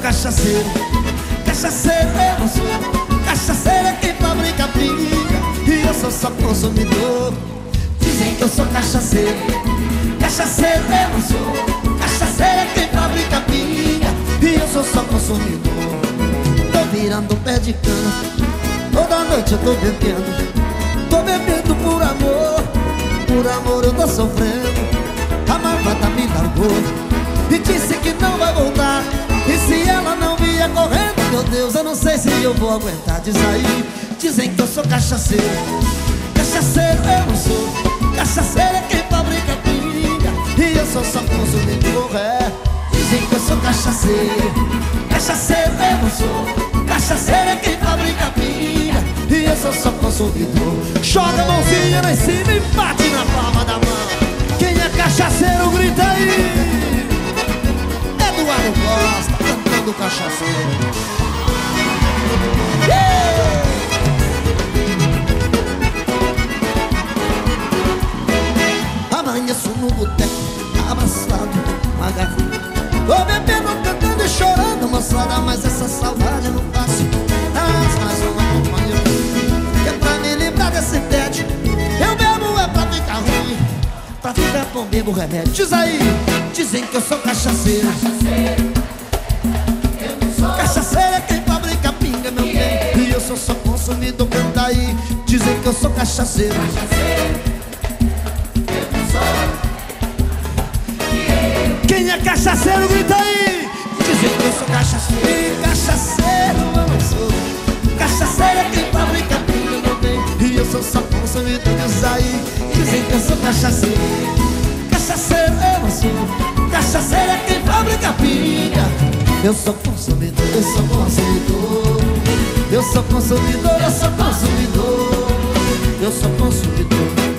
cachaceiro. Cachaceiro eu não sou Cachaceiro é quem fabrica pinga E eu sou só consumidor. Dizem que eu sou cachaceiro. Cachaceiro eu não sou Cachaceiro é quem fabrica pinga E eu sou só consumidor. Tô virando pé de cana. Toda noite eu tô bebendo. Tô bebendo por amor. Por amor eu tô sofrendo eu vou aguentar. Diz aí, dizem que eu sou cachaceiro. Cachaceiro eu não sou. Cachaceiro é quem fabrica pinga. E eu sou só consumidor, é Dizem que eu sou cachaceiro. Cachaceiro eu não sou. Cachaceiro é quem fabrica pinga. E eu sou só consumidor. Joga a mãozinha lá em cima e bate na palma da mão. Quem é cachaceiro grita aí. Eduardo Costa cantando cachaceiro. Yeah! Amanheço no boteco, abraçado, agarrado. Tô bebendo, cantando e chorando, moçada, mas essa saudade não passa. Traz mais uma companhia, é pra me livrar desse tédio. Eu bebo é pra ficar ruim, pra ficar bom, bebo remédio. Diz aí, dizem que eu sou cachaceiro. Cachaceiro, consumidor, canta aí. Dizem que eu sou cachaceiro. Quem é cachaceiro, grita aí. Dizem que eu sou cachaceiro. Cachaceiro, eu não sou. Cachaceiro é quem fabrica bem. E eu sou só consumidor, diz aí. Dizem que eu sou cachaceiro. Cachaceiro, eu não sou. Cachaceiro é quem fabrica pinga eu sou consumidor Eu sou consumidor, eu sou consumidor Thank you.